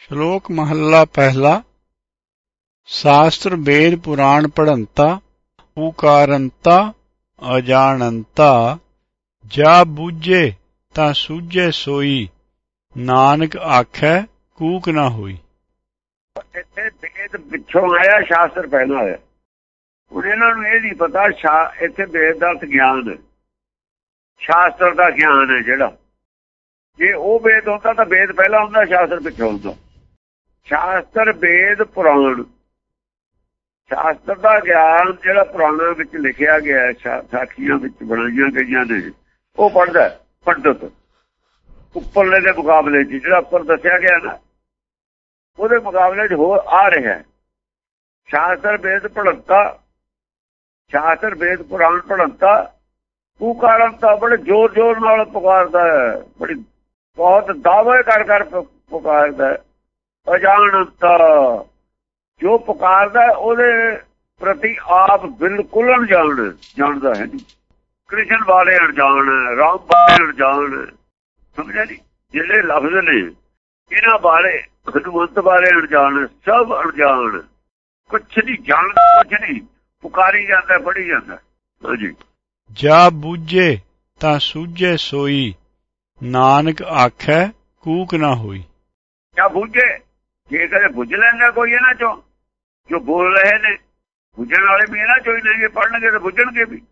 ਸ਼ਲੋਕ ਮਹੱਲਾ ਪਹਿਲਾ, ਸ਼ਾਸਤਰ ਵੇਦ ਪੁਰਾਣ ਪੜੰਤਾ ਉਕਾਰੰਤਾ ਅਜਾਣੰਤਾ, ਜਾ ਬੂਝੇ ਤਾਂ ਸੂਝੇ ਸੋਈ, ਨਾਨਕ ਆਖੈ ਕੂਕ ਨਾ ਹੋਈ। ਇੱਥੇ ਵੇਦ ਪਿੱਛੋਂ ਆਇਆ, ਸ਼ਾਸਤਰ ਪਹਿਲਾਂ ਆਇਆ। ਹੁਣ ਇਹਨਾਂ ਨੂੰ ਇਹ ਨਹੀਂ ਪਤਾ ਇੱਥੇ ਵੇਦ ਦਾ ਗਿਆਨ ਸ਼ਾਸਤਰ ਦਾ ਗਿਆਨ ਹੈ ਜਿਹੜਾ। ਜੇ ਉਹ ਵੇਦ ਹੁੰਦਾ ਤਾਂ ਵੇਦ ਪਹਿਲਾਂ ਹੁੰਦਾ, ਸ਼ਾਸਤਰ ਪਿੱਛੋਂ ਹੁੰਦਾ। ਸ਼ਾਸਤਰ ਵੇਦ ਪੁਰਾਣ। ਸ਼ਾਸਤਰ ਦਾ ਗਿਆਨ ਜਿਹੜਾ ਪੁਰਾਣਾ ਵਿੱਚ ਲਿਖਿਆ ਗਿਆ ਹੈ ਸਾਖੀਆਂ ਵਿੱਚ ਬਣਾਈਆਂ ਗਈਆਂ ਨੇ, ਉਹ ਪੜਦਾ ਪੰਡਤ। ਉੱਪਰਲੇ ਦੇ ਮੁਕਾਬਲੇ 'ਚ, ਜਿਹੜਾ ਉੱਪਰ ਦੱਸਿਆ ਗਿਆ ਨਾ, ਉਹਦੇ ਮੁਕਾਬਲੇ 'ਚ ਹੋਰ ਆ ਰਿਹਾ ਹੈ। ਸ਼ਾਸਤਰ ਵੇਦ ਪੜੰਤਾ ਸ਼ਾਸਤਰ ਵੇਦ ਪੁਰਾਣ ਪੜੰਤਾ ਪੁਕਾਰਨ ਤਾਂ ਬੜੇ ਜ਼ੋਰ ਜ਼ੋਰ ਨਾਲ ਪੁਕਾਰਦਾ ਹੈ, ਬੜੀ ਬਹੁਤ ਦਾਅਵੇ ਕਰ ਕਰ ਪੁਕਾਰਦਾ ਹੈ। ਅਜਾਣਤਾ। ਜੋ ਪੁਕਾਰਦਾ ਉਹਦੇ ਪ੍ਰਤੀ ਆਪ ਬਿਲਕੁਲ ਅਣਜਾਣ ਜਾਣਦਾ ਹੈ ਨਹੀਂ। ਕ੍ਰਿਸ਼ਨ ਵਾਲੇ ਅਣਜਾਣ ਰਾਮ ਵਾਲੇ ਅਣਜਾਣ। ਸਮਝਿਆ ਨਹੀਂ ਜਿਹੜੇ ਲਫ਼ਜ਼ ਨੇ ਇਹਨਾਂ ਬਾਰੇ ਹਨੂਮੰਤ ਬਾਰੇ ਅਣਜਾਣ ਸਭ ਅਣਜਾਣ ਕੁਛ ਨਹੀਂ ਜਾਣਦਾ ਕੁਛ ਨਹੀਂ ਪੁਕਾਰੀ ਜਾਂਦਾ ਪੜੀ ਜਾਂਦਾ। ਹਾਂਜੀ ਜਾ। ਬੂਝੇ ਤਾਂ ਸੂਝੇ ਸੋਈ ਨਾਨਕ ਆਖੈ ਕੂਕ ਨਾ ਹੋਈ। ਕਿਆ ਬੁੱਝੇ ਜੇ ਕਦੇ ਬੁੱਝ ਲੈਂਦਾ ਕੋਈ ਇਹਨਾਂ ਚੋਂ ਜੋ ਬੋਲ ਰਹੇ ਨੇ ਬੁੱਝਣ ਵਾਲੇ ਵੀ ਇਹਨਾਂ ਚੋਂ ਹੀ ਨਹੀਂ ਪੜਨਗੇ ਤਾਂ ਬੁੱਝਣਗੇ ਵੀ।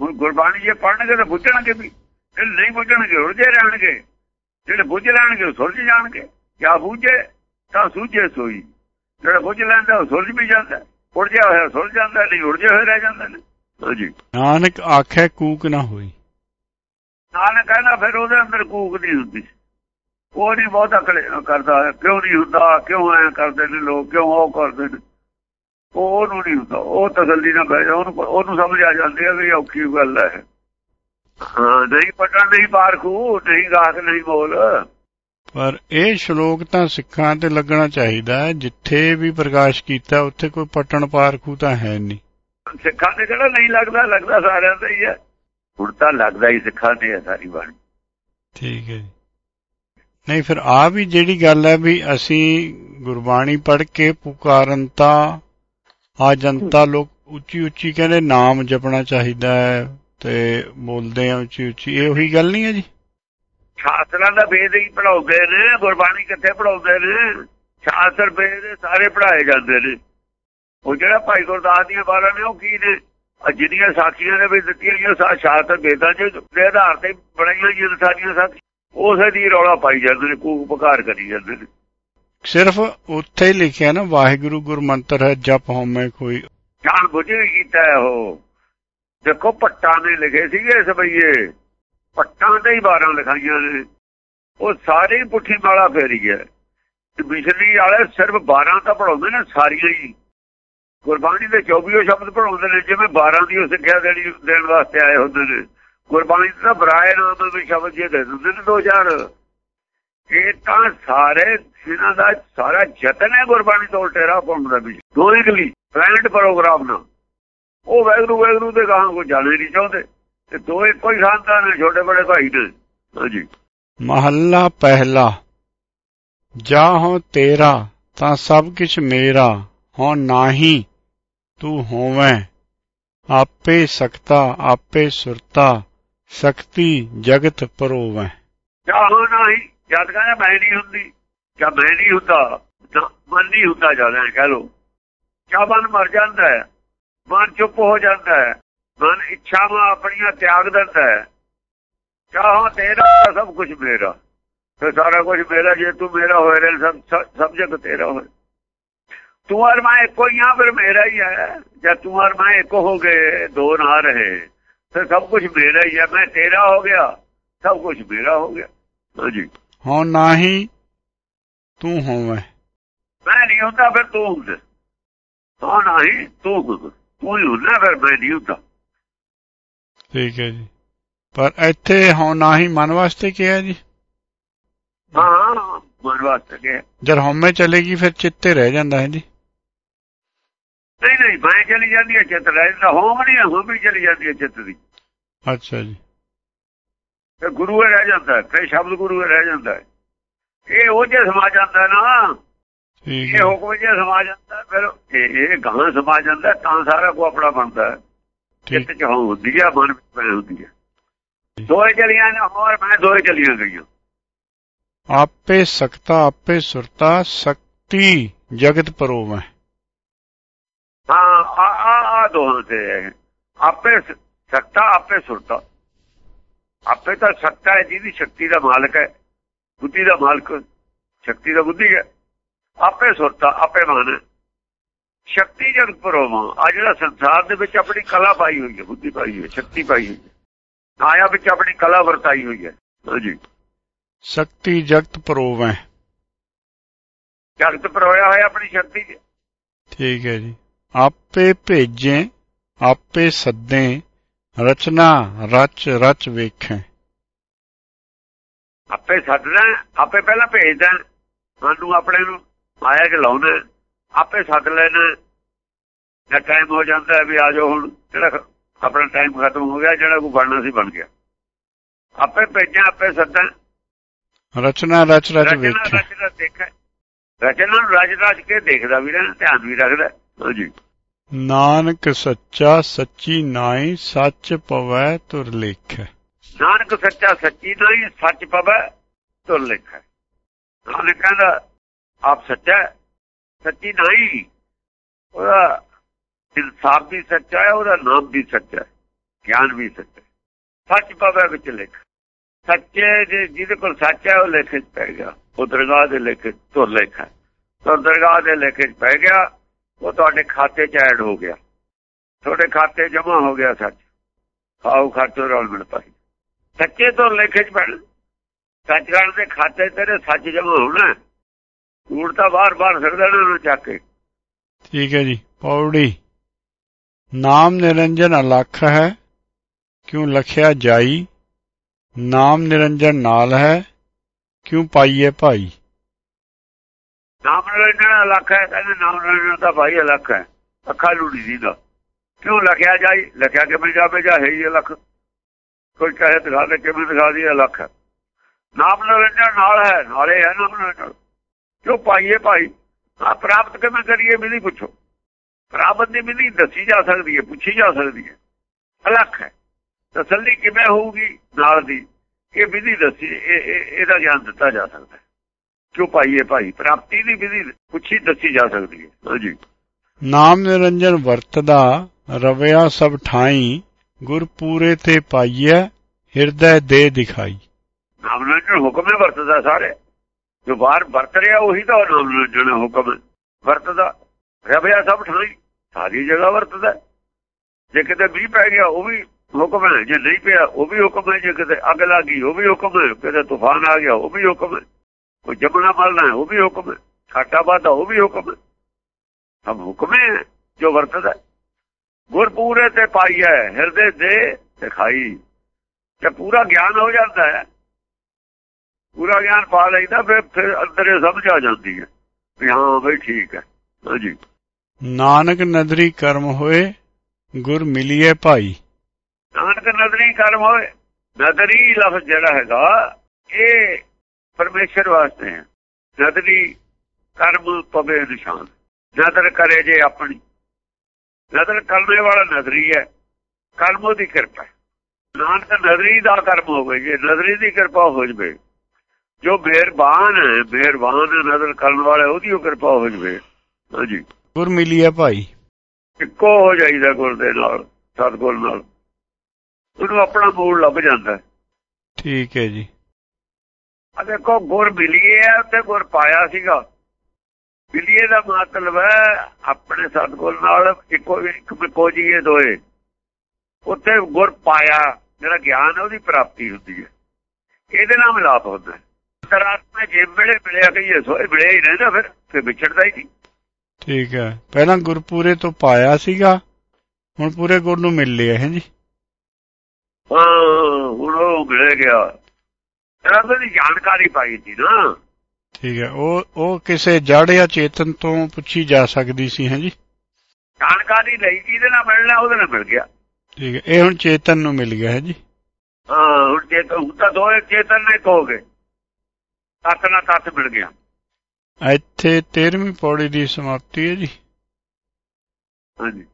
ਹੁਣ ਗੁਰਬਾਣੀ ਜੇ ਪੜਨਗੇ ਤਾਂ ਬੁੱਝਣਗੇ ਵੀ। ਜਿਹੜੇ ਨਹੀਂ ਬੁੱਝਣਗੇ ਉਲਝੇ ਰਹਿਣਗੇ। ਜਿਹੜੇ ਬੁੱਝ ਲੈਣਗੇ ਉਹ ਸੁਲਝ ਜਾਣਗੇ। ਕਿਆ ਬੁੱਝੇ ਤਾਂ ਸੂਝੇ ਸੋਈ। ਜਿਹੜਾ ਬੁੱਝ ਲੈਂਦਾ ਉਹ ਸੁਲਝ ਵੀ ਜਾਂਦਾ। ਉਲਝਿਆ ਹੋਇਆ ਸੁਲਝ ਜਾਂਦਾ ਨਹੀਂ ਉਲਝੇ ਹੋਏ ਰਹਿ ਜਾਂਦੇ ਨੇ। ਹਾਂਜੀ ਨਾਨਕ ਆਖੈ ਕੂਕ ਨਾ ਹੋਈ। ਨਾਨਕ ਕਹਿੰਦਾ ਫਿਰ ਉਹਦੇ ਅੰਦਰ ਕੂਕ ਨਹੀਂ ਹੁੰਦੀ। ਉਹ ਨਹੀਂ ਬਹੁਤ ਅਕਲ ਕਰਦਾ ਕਿਉਂ ਨਹੀਂ ਹੁੰਦਾ ਕਿਉਂ ਐ ਕਰਦੇ ਨੇ ਲੋਕ ਕਿਉਂ ਉਹ ਕਰਦੇ ਨੇ। ਉਹ ਉਹਨੂੰ ਨਹੀਂ ਹੁੰਦਾ ਉਹ ਤਸੱਲੀ ਨਾਲ ਬਹਿ ਜਾ ਉਹਨੂੰ ਉਹਨੂੰ ਸਮਝ ਆ ਜਾਂਦੀ ਹੈ ਵੀ ਔਖੀ ਗੱਲ ਹੈ ਹਾਂ। ਨਹੀਂ ਪਟਣ ਨਹੀਂ ਪਾਰਖੂ ਨਹੀਂ ਗਾਹਕ ਨਹੀਂ ਬੋਲ। ਪਰ ਇਹ ਸ਼ਲੋਕ ਤਾਂ ਸਿੱਖਾਂ ਤੇ ਲੱਗਣਾ ਚਾਹੀਦਾ ਜਿੱਥੇ ਵੀ ਪ੍ਰਕਾਸ਼ ਕੀਤਾ ਉੱਥੇ ਕੋਈ ਪਟਣ ਪਾਰਖੂ ਤਾਂ ਹੈ ਨਹੀਂ। ਸਿੱਖਾਂ ਦੇ ਕਿਹੜਾ ਨਹੀਂ ਲੱਗਦਾ ਲੱਗਦਾ ਸਾਰਿਆਂ ਦਾ ਹੀ ਹੈ ਹੁਣ ਤਾਂ ਲੱਗਦਾ ਹੀ ਸਿੱਖਾਂ ਦੇ ਹੈ ਸਾਰੀ ਬਾਣੀ। ਠੀਕ ਹੈ ਜੀ। ਨਹੀਂ ਫਿਰ ਆ ਵੀ ਜਿਹੜੀ ਗੱਲ ਹੈ ਵੀ ਅਸੀਂ ਗੁਰਬਾਣੀ ਪੜ੍ਹ ਕੇ ਪੁਕਾਰਨਤਾ ਆ ਜਨਤਾ ਲੋਕ ਉੱਚੀ ਉੱਚੀ ਕਹਿੰਦੇ ਨਾਮ ਜਪਣਾ ਚਾਹੀਦਾ ਹੈ ਤੇ ਬੋਲਦੇ ਆ ਉੱਚੀ ਉੱਚੀ ਇਹ ਉਹੀ ਗੱਲ ਨਹੀਂ ਹੈ ਜੀ? ਸ਼ਾਸਤਰਾਂ ਦਾ ਵੇਦ ਹੀ ਪੜਾਉਂਦੇ ਨੇ ਗੁਰਬਾਣੀ ਕਿੱਥੇ ਪੜਾਉਂਦੇ ਨੇ? ਸ਼ਾਸਤਰ ਵੇਦ ਸਾਰੇ ਪੜਾਏ ਜਾਂਦੇ ਨੇ। ਉਹ ਜਿਹੜਾ ਭਾਈ ਗੁਰਦਾਸ ਦੀਆਂ ਬਾਰਾਂ ਨੇ ਉਹ ਕੀ ਨੇ? ਜਿਹੜੀਆਂ ਸਾਖੀਆਂ ਦੇ ਵਿੱਚ ਦਿੱਤੀਆਂ ਗਈਆਂ ਸ਼ਾਸਤਰ ਵੇਦਾਂ 'ਚ ਦੇ ਆਧਾਰ ਤੇ ਬਣਾਈਆਂ ਗਈਆਂ ਸਾਰੀਆਂ ਸਾਖੀ ਉਸੇ ਦੀ ਰੌਲਾ ਪਾਈ ਜਾਂਦੇ ਨੇ ਕੂਕ ਪਕਾਰ ਕਰੀ ਜਾਂਦੇ ਨੇ। ਸਿਰਫ ਉੱਥੇ ਲਿਖਿਆ ਨਾ ਵਾਹਿਗੁਰੂ ਗੁਰਮੰਤਰ ਹੈ ਜਪ ਹੋਮੇ ਕੋਈ। ਜਾਣ ਬੁੱਝ ਕੇ ਕੀਤਾ ਹੈ ਉਹ। ਦੇਖੋ ਪੱਟਾਂ ਨੇ ਲਿਖੇ ਸੀਗੇ ਸਬਈਏ ਪੱਟਾਂ ਤੇ ਹੀ 12 ਲਿਖਾਈਆਂ ਨੇ। ਉਹ ਸਾਰੇ ਪੁੱਠੀ ਮਾਲਾ ਫੇਰੀ ਹੈ। ਤੇ ਮਿਸ਼ਨਰੀ ਵਾਲੇ ਸਿਰਫ 12 ਤਾਂ ਪੜਾਉਂਦੇ ਨੇ ਸਾਰੀਆਂ ਹੀ। ਗੁਰਬਾਣੀ ਦੇ 24 ਸ਼ਬਦ ਪੜਾਉਂਦੇ ਨੇ ਜਿਵੇਂ 12 ਦੀ ਉਹ ਸਿੱਖਿਆ ਦੇਣੀ ਦੇਣ ਵਾਸਤੇ ਆਏ ਹੁੰਦੇ ਨੇ। ਗੁਰਬਾਣੀ ਦਾ ਬਰਾਏ ਨਾਮ ਦੇ ਸ਼ਬਦ ਜੇ ਦੇ ਦਿੰਦੇ ਨੇ 2000 ਇਹ ਤਾਂ ਸਾਰੇ ਇਹਨਾਂ ਦਾ ਸਾਰਾ ਯਤਨ ਹੈ ਗੁਰਬਾਣੀ ਤੋਂ ਉਲਟੇਰਾ ਪਾਉਣ ਦਾ ਵੀ। ਦੋਇਕਲੀ ਪਲੈਨਡ ਪ੍ਰੋਗਰਾਮ ਨਾਲ ਉਹ ਵੈਗਰੂ ਵੈਗਰੂ ਦੇ ਗਾਹਾਂ ਕੋ ਜਾਣੇ ਨਹੀਂ ਚਾਹੁੰਦੇ। ਤੇ ਦੋ ਇੱਕੋ ਹੀ ਨੇ, ਛੋਟੇ ਬੜੇ ਭਾਈ ਦੇ ਹਾਂਜੀ ਮਹੱਲਾ ਪਹਿਲਾ। ਜਾ ਹੋ ਤੇਰਾ, ਤਾਂ ਸਭ ਕੁਛ ਮੇਰਾ। ਹੋ ਨਾਹੀ, ਤੂੰ ਹੋਵੇਂ। ਆਪੇ ਸਕਤਾ, ਆਪੇ ਸੁਰਤਾ। ਸ਼ਕਤੀ ਜਗਤ ਪਰੋਵੇਂ। ਚਾਹੋ ਨਹੀਂ ਜਦ ਕਹਿੰਦਾ ਮੈਂ ਨਹੀਂ ਹੁੰਦੀ, ਜਾਂ ਮੈਂ ਨਹੀਂ ਹੁੰਦਾ ਮਨ ਨਹੀਂ ਹੁੰਦਾ ਜਾਂਦਾ ਕਹਿ ਲੋ ਜਾਂ ਮਨ ਮਰ ਜਾਂਦਾ ਹੈ, ਮਨ ਚੁੱਪ ਹੋ ਜਾਂਦਾ ਹੈ, ਮਨ ਇੱਛਾਵਾਂ ਆਪਣੀਆਂ ਤਿਆਗ ਦਿੰਦਾ ਹੈ। ਚਾਹੋ ਤੇਰਾ ਸਭ ਕੁਝ ਮੇਰਾ। ਤੇ ਸਾਰਾ ਕੁਝ ਮੇਰਾ, ਜੇ ਤੂੰ ਮੇਰਾ ਹੋਏ ਰੇ ਸਭ, ਸਭ- ਜਗ ਤੇਰਾ ਹੋਏ। ਤੂੰ ਔਰ ਮੈਂ ਇੱਕੋ ਹੀ ਆ ਫਿਰ ਮੇਰਾ ਹੀ ਹੈ। ਜਦ ਤੂੰ ਔਰ ਮੈਂ ਇੱਕੋ ਹੋ ਗਏ ਦੋ ਨਾ ਰਹੇ। ਤੇ ਸਭ ਕੁਝ ਮੇਰਾ ਹੀ ਹੈ ਮੈਂ ਤੇਰਾ ਹੋ ਗਿਆ ਸਭ ਕੁਝ ਮੇਰਾ ਹੋ ਗਿਆ। ਹਾਂਜੀ ਹੋ ਨਾਹੀ ਤੂੰ ਹੋਵੇਂ। ਮੈਂ ਨਹੀਂ ਹੁੰਦਾ ਫਿਰ ਤੂੰ ਹੁੰਦਾ। ਹਾਂ ਨਹੀਂ ਤੂੰ ਹੁੰਦਾ। ਤੂੰ ਹੀ ਹੁੰਦਾ ਫਿਰ ਮੈਂ ਨਹੀਂ ਹੁੰਦਾ। ਠੀਕ ਹੈ ਜੀ। ਪਰ ਇੱਥੇ ਹੋ ਨਾਹੀ ਮਨ ਵਾਸਤੇ ਕਿਹਾ ਜੀ? ਹਾਂ ਮਨ ਵਾਸਤੇ ਕਿ ਜਦ ਹਉਮੈ ਚਲੇਗੀ ਫਿਰ ਚਿੱਤੇ ਰਹਿ ਜਾਂਦਾ ਹੈ ਜੀ। ਨਹੀਂ ਮੈਂ ਚਲੀ ਜਾਂਦੀ ਹੈ ਚਿੱਤ ਰਹਿ ਜਾਂਦਾ ਹੋਮ ਨਹੀਂ ਹੋਮ ਵੀ ਚਲੀ ਜਾਂਦੀ ਹੈ ਚਿੱਤ ਦੀ। ਅੱਛਾ ਜੀ। ਤੇ ਗੁਰੂ ਹੀ ਰਹਿ ਜਾਂਦਾ ਹੈ ਕਈ ਸ਼ਬਦ ਗੁਰੂ ਹੀ ਰਹਿ ਜਾਂਦਾ ਹੈ। ਇਹ ਉਹ ਜੇ ਸਮਾ ਜਾਂਦਾ ਨਾ ਠੀਕ ਇਹ ਹੁਕਮ ਜੇ ਸਮਾ ਜਾਂਦਾ ਫਿਰ ਇਹ ਗਾਂ ਸਮਾ ਜਾਂਦਾ ਤਾਂ ਸਾਰਾ ਕੋ ਆਪਣਾ ਬਣਦਾ ਚਿੱਤ ਚ ਹੋਂ ਹੁੰਦੀ ਆ ਮਨ ਵਿੱਚ ਪੈ ਹੁੰਦੀ ਹੈ ਦੋਏ ਚਲੀਆਂ ਨੇ ਹੋਰ ਮੈਂ ਦੋਏ ਚਲੀਆਂ ਗਈਆਂ। ਆਪੇ ਸਕਤਾ ਆਪੇ ਸੁਰਤਾ ਸ਼ਕਤੀ ਜਗਤ ਪਰੋਵੈ। ਆ ਆ ਦੋਹਾਂ ਤੇ ਹੈ। ਆਪੇ ਸੱਤਾ ਆਪੇ ਸੁਰਤਾ ਆਪੇ ਤਾਂ ਸੱਤਾ ਹੈ ਜਿਹਦੀ ਸ਼ਕਤੀ ਦਾ ਮਾਲਕ ਹੈ ਬੁੱਧੀ ਦਾ ਮਾਲਕ ਸ਼ਕਤੀ ਦਾ ਬੁੱਧੀ ਹੈ ਆਪੇ ਸੁਰਤਾ ਆਪੇ ਮਨ। ਸ਼ਕਤੀ ਜਗ ਪਰੋਵਾਂ ਆ ਜਿਹੜਾ ਸੰਸਾਰ ਦੇ ਵਿੱਚ ਆਪਣੀ ਕਲਾ ਪਾਈ ਹੋਈ ਹੈ ਬੁੱਧੀ ਪਾਈ ਹੋਈ ਹੈ ਸ਼ਕਤੀ ਪਾਈ ਹੋਈ ਹੈ ਆਇਆ ਵਿੱਚ ਆਪਣੀ ਕਲਾ ਵਰਤਾਈ ਹੋਈ ਹੈ ਹਾਂਜੀ ਸ਼ਕਤੀ ਜਗਤ ਪਰੋਵੈ ਜਗਤ ਪਰੋਇਆ ਹੋਇਆ ਆਪਣੀ ਸ਼ਕਤੀ। ਠੀਕ ਹੈ ਜੀ ਆਪੇ ਭੇਜੇ ਆਪੇ ਸੱਦੇ ਰਚਨਾ ਰਚ ਰਚ ਵੇਖੈ। ਆਪੇ ਸੱਦਦਾ ਆਪੇ ਪਹਿਲਾਂ ਭੇਜਦਾ ਸਾਨੂੰ ਆਪਣੇ ਨੂੰ ਆਇਆ ਕਿ ਲਾਉਣਾ ਆਪੇ ਸੱਦ ਲੈਣਾ। ਜਾਂ ਟਾਈਮ ਹੋ ਜਾਂਦਾ ਵੀ ਆ ਜਾਓ ਹੁਣ ਜਿਹੜਾ ਆਪਣਾ ਟਾਈਮ ਖਤਮ ਹੋ ਗਿਆ ਜਿਹੜਾ ਕੋ ਬਣਨਾ ਸੀ ਬਣ ਗਿਆ। ਆਪੇ ਭੇਜਾਂ ਆਪੇ ਸੱਦਾਂ ਰਚਨਾ ਰਚ ਰਚ ਰਚਨਾ ਵੇਖੈ। ਰਚਨਾ ਦੇਖੈ ਰਚਨਾ ਨੂੰ ਰਚ ਰਚ ਕੇ ਦੇਖਦਾ ਵੀ ਰਹਿਣਾ ਧਿਆਨ ਵੀ ਰੱਖਦਾ। ਹਾਂਜੀ। ਨਾਨਕ ਸੱਚਾ ਸੱਚੀ ਨਾਈ ਸੱਚ ਪਵੈ ਤੁਰ ਲੇਖੈ। ਨਾਨਕ ਸੱਚਾ ਸੱਚੀ ਨਹੀਂ ਸੱਚ ਪਵੈ ਤੁਰ ਲਿਖੈ। ਨਾਨਕ ਕਹਿੰਦਾ ਆਪ ਸੱਚਾ ਸੱਚੀ ਨਹੀਂ। ਉਹਦਾ ਇਨਸਾਫ ਵੀ ਸੱਚਾ ਹੈ ਉਹਦਾ ਨਾਮ ਵੀ ਸੱਚਾ ਹੈ ਗਿਆਨ ਵੀ ਸੱਚਾ ਹੈ। ਸੱਚ ਪਵੈ ਵਿੱਚ ਲਿਖ। ਸੱਚੇ ਜੇ ਜਿਹਦੇ ਕੋਲ ਸੱਚ ਹੈ ਉਹ ਲੇਖੇ 'ਚ ਪੈ ਗਿਆ। ਉਹ ਦਰਗਾਹ ਦੇ ਲੇਖੇ 'ਚ ਤੁਰ ਲੇਖਾ। ਤੁਰ ਦਰਗਾਹ ਦੇ ਲੇਖੇ 'ਚ ਪੈ ਗਿਆ। ਉਹ ਤੁਹਾਡੇ ਖਾਤੇ 'ਚ ਐਡ ਹੋ ਗਿਆ। ਤੁਹਾਡੇ ਖਾਤੇ ਜਮਾ ਹੋ ਗਿਆ ਸੱਚ। ਖਾਓ ਖਾਤੇ ਰੋਲ ਮਿਲ ਪਾਈ। ਸੱਚੇ ਤੋਂ ਲੇਖੇ 'ਚ ਪੈਣ ਸੱਚਖੰਡ ਦੇ ਖਾਤੇ ਤੇਰੇ ਸੱਚ ਜਮਾ ਹੋਣਾ। ਝੂਠ ਤਾਂ ਬਾਰ-ਬਾਰ ਸਕਦਾ ਨਾ ਚੱਕ ਕੇ। ਠੀਕ ਹੈ ਜੀ, ਪੌੜੀ। ਨਾਮ ਨਿਰੰਜਨ ਅਲਖ ਹੈ। ਕਿਉ ਲਖਿਆ ਜਾਈ? ਨਾਮ ਨਿਰੰਜਨ ਨਾਲ ਹੈ। ਕਿਉ ਪਾਈਏ ਭਾਈ? ਨਾਮ ਨਿਰੰਜਨ ਅਲੱਖ ਹੈ, ਕਹਿੰਦੇ ਨਾਮ ਨਿਰੰਜਨ ਤਾਂ ਭਾਈ ਅਲੱਖ ਹੈ। ਅੱਖਾਂ ਨੂੰ ਨਹੀਂ ਦੀਦਾ। ਕਿਉਂ ਲਖਿਆ ਜਾਈ? ਲਖਿਆ ਕਿਵੇਂ ਜਾਵੇ ਜਾਂ ਹੈ ਹੀ ਅਲੱਖ ਕੋਈ ਕਹੇ ਦਿਖਾ ਦੇ, ਕਿਵੇਂ ਦਿਖਾ ਦੀ ਅਲੱਖ ਹੈ। ਨਾਮ ਨਿਰੰਜਨ ਨਾਲ ਹੈ, ਨਾਲੇ ਹੈ ਨਾਮ ਨਿਰੰਜਨ ਕਿਉਂ ਪਾਈਏ ਭਾਈ? ਆ ਪ੍ਰਾਪਤ ਕਿਵੇਂ ਕਰੀਏ ਵਿਧੀ ਪੁੱਛੋ। ਪ੍ਰਾਪਤ ਦੀ ਵਿਧੀ ਦੱਸੀ ਜਾ ਸਕਦੀ ਹੈ, ਪੁੱਛੀ ਜਾ ਸਕਦੀ ਹੈ। ਅਲੱਖ ਹੈ। ਤਸੱਲੀ ਕਿਵੇਂ ਹੋਊਗੀ? ਨਾਲ ਦੀ। ਇਹ ਵਿਧੀ ਦੱਸੀ ਇਹਦਾ ਗਿਆਨ ਦਿੱਤਾ ਜਾ ਸਕਦਾ ਕਿਉਂ ਪਾਈਏ ਭਾਈ? ਪ੍ਰਾਪਤੀ ਦੀ ਵਿਧੀ ਪੁੱਛੀ ਦੱਸੀ ਜਾ ਸਕਦੀ ਹੈ। ਹਾਂਜੀ ਨਾਮ ਨਿਰੰਜਨ ਵਰਤਦਾ ਰਵਿਆ ਸਭ ਠਾਈ ਗੁਰ ਪੂਰੇ ਤੇ ਪਾਈਐ ਹਿਰਦੈ ਦੇ ਦਿਖਾਈ। ਨਾਮ ਨਿਰੰਜਨ ਹੁਕਮ ਹੀ ਵਰਤਦਾ ਸਾਰੇ। ਜੋ ਬਾਹਰ ਵਰਤ ਰਿਹਾ ਉਹੀ ਤਾਂ ਨਾਮ ਨਿਰੰਜਨ ਹੁਕਮ। ਵਰਤਦਾ। ਰਵਿਆ ਸਭ ਠਾਈ ਸਾਰੀ ਜਗ੍ਹਾ ਵਰਤਦਾ। ਜੇ ਕਿਤੇ ਵੀ ਪੈ ਗਿਆ ਉਹ ਵੀ ਹੁਕਮ ਹੈ। ਜੇ ਨਹੀਂ ਪਿਆ ਉਹ ਵੀ ਹੁਕਮ ਹੈ। ਜੇ ਕਿਤੇ ਅੱਗ ਲੱਗੀ ਉਹ ਵੀ ਹੁਕਮ ਹੈ। ਕਿਤੇ ਤੂਫਾਨ ਆ ਗਿਆ ਉਹ ਵੀ ਹੁਕਮ ਹੈ। ਕੋਈ ਜਮਣਾ ਹੈ ਉਹ ਵੀ ਹੁਕਮ ਹੈ। ਖਾਟਾ ਬਾਦਾ ਉਹ ਵੀ ਹੁਕਮ ਹੈ। ਸਭ ਹੁਕਮ ਜੋ ਵਰਤਦਾ ਗੁਰ ਪੂਰੇ ਤੇ ਪਾਈਐ ਹਿਰਦੇ ਦੇ ਦਿਖਾਈ ਤੇ ਪੂਰਾ ਗਿਆਨ ਹੋ ਜਾਂਦਾ ਹੈ। ਪੂਰਾ ਗਿਆਨ ਪਾ ਲਈਦਾ ਫਿਰ ਫਿਰ ਅੰਦਰੇ ਸਮਝ ਆ ਜਾਂਦੀ ਹੈ ਵੀ ਹਾਂ ਬਈ ਠੀਕ ਹੈ। ਹਾਂਜੀ ਨਾਨਕ ਨਦਰੀ ਕਰਮ ਹੋਏ ਗੁਰ ਮਿਲੀਏ ਭਾਈ। ਨਾਨਕ ਨਦਰੀ ਕਰਮ ਹੋਏ। ਨਦਰੀ ਲਫ਼ਜ਼ ਜਿਹੜਾ ਹੈਗਾ ਇਹ ਪਰਮੇਸ਼ਰ ਵਾਸਤੇ ਹੈ। ਨਦਰੀ ਕਰਮ ਪਵੇ ਨਿਸ਼ਾਨ ਨਦਰ ਕਰੇ ਜੇ ਆਪਣੀ। ਨਦਰ ਕਰਨੇ ਵਾਲਾ ਨਦਰੀ ਹੈ ਕਰਮ ਉਹਦੀ ਕਿਰਪਾ ਹੈ। ਨਾਨਕ ਨਦਰੀ ਦਾ ਕਰਮ ਹੋਵੇ ਜੇ ਨਦਰੀ ਦੀ ਕਿਰਪਾ ਹੋ ਜਵੇ ਜੋ ਮਿਹਰਬਾਨ ਹੈ ਮਿਹਰਬਾਨ ਨਦਰ ਕਰਨ ਵਾਲਾ ਉਹਦੀ ਓ ਕਿਰਪਾ ਹੋ ਜਵੇ। ਹਾਂਜੀ। ਗੁਰ ਮਿਲੀਏ ਭਾਈ। ਇੱਕੋ ਹੋ ਜਾਈਦਾ ਗੁਰ ਦੇ ਨਾਲ ਸਤਗੁਰ ਨਾਲ। ਉਹਨੂੰ ਆਪਣਾ ਮੂਲ ਲੱਭ ਜਾਂਦਾ ਹੈ। ਠੀਕ ਹੈ ਜੀ। ਆ ਦੇਖੋ ਗੁਰ ਮਿਲੀਏ ਹੈ ਤੇ ਗੁਰ ਪਾਇਆ ਸੀਗਾ। ਮਿਲੀਏ ਦਾ ਮਤਲਬ ਹੈ ਆਪਣੇ ਸਤਗੁਰ ਨਾਲ ਇੱਕੋ ਇੱਕ ਇੱਕੋ ਜੀਏ ਦੋਏ। ਉੱਥੇ ਗੁਰ ਪਾਇਆ ਜਿਹੜਾ ਗਿਆਨ ਹੈ ਉਹਦੀ ਪ੍ਰਾਪਤੀ ਹੁੰਦੀ ਹੈ। ਇਹਦੇ ਨਾਲ ਮਿਲਾਪ ਹੁੰਦਾ ਹੈ। ਤਰਾਤਮਾ ਜੇ ਵੇਲੇ ਮਿਲਿਆ ਕਹੀਏ ਸੋ ਇਹ ਮਿਲਿਆ ਹੀ ਰਹਿੰਦਾ ਫਿਰ ਫਿਰ ਵਿਛੜਦਾ ਹੀ ਨਹੀਂ। ਠੀਕ ਹੈ। ਪਹਿਲਾਂ ਗੁਰਪੂਰੇ ਤੋਂ ਪਾਇਆ ਸੀਗਾ ਹੁਣ ਪੂਰੇ ਗੁਰ ਨੂੰ ਮਿਲ ਲਿਆ ਹੈ ਜੀ। ਹਾਂ ਹੁਣ ਉਹ ਮਿਲ ਗਿਆ। ਰੱਬ ਦੀ ਜਾਣਕਾਰੀ ਪਾਈ ਸੀ ਨਾ। ਠੀਕ ਹੈ ਉਹ ਉਹ ਕਿਸੇ ਜੜ ਜਾਂ ਚੇਤਨ ਤੋਂ ਪੁੱਛੀ ਜਾ ਸਕਦੀ ਸੀ ਹੈ ਜੀ ਜਾਣਕਾਰੀ ਲਈ ਕਿਹਦੇ ਨਾਲ ਮਿਲਣਾ ਉਹਦੇ ਨਾਲ ਮਿਲ ਗਿਆ। ਠੀਕ ਹੈ ਇਹ ਹੁਣ ਚੇਤਨ ਨੂੰ ਮਿਲ ਗਿਆ ਹੈ ਜੀ ਹਾਂ ਹੁਣ ਚੇਤਨ ਹੁਣ ਤਾਂ ਦੋਏ ਚੇਤਨ ਨੇ ਕਹੋਗੇ ਤਤ ਨਾਲ ਤਤ ਮਿਲ ਗਿਆ। ਇੱਥੇ 13ਵੀਂ ਪੌੜੀ ਦੀ ਸਮਾਪਤੀ ਹੈ ਜੀ। ਹਾਂਜੀ।